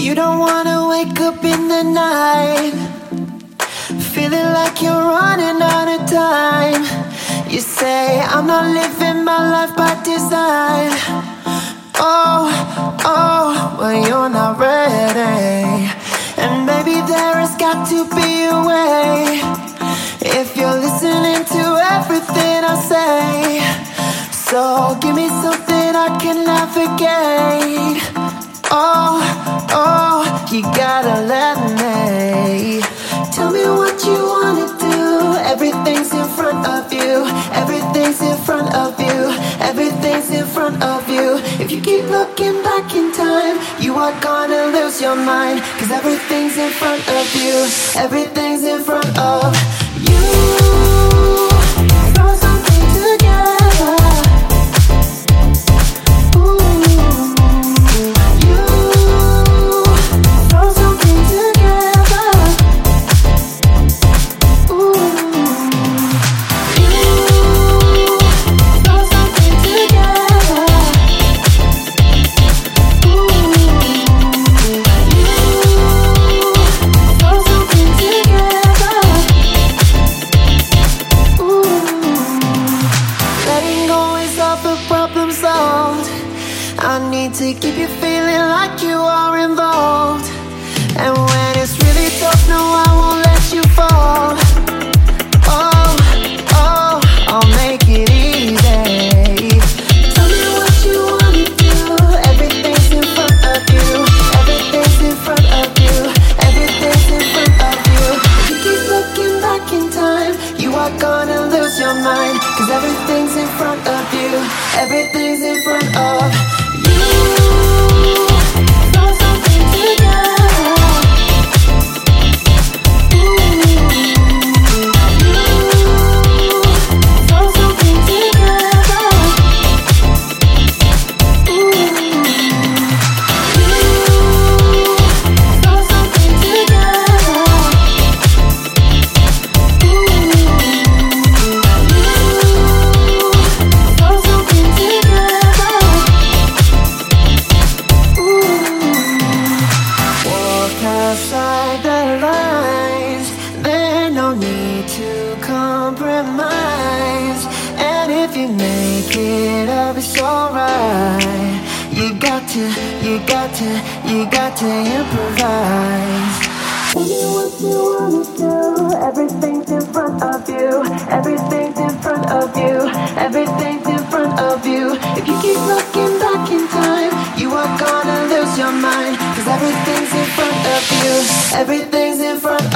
You don't wanna wake up in the night. Feeling like you're running out of time. You say I'm not living my life by design. Oh, oh, well you're not ready. And maybe there has got to be a way. If you're listening to everything I say. So give me something I can navigate keep looking back in time. You are gonna lose your mind Cause everything's in front of you. Everything's in front of to keep you feeling like you are involved. And when it's really tough, no, I won't let you fall. Oh, oh, I'll make it easy. Tell me what you wanna do. Everything's in front of you. Everything's in front of you. Everything's in front of you. If you keep looking back in time, you are gonna lose your mind. Cause everything's in front of you. Everything's in front of compromise it up, it's alright. You got to, you got to, you got to improvise. Me what you wanna do Everything's in front of you Everything's in front of you Everything's in front of you. If you keep looking back in time You are gonna lose your mind Cause everything's in front of you Everything's in front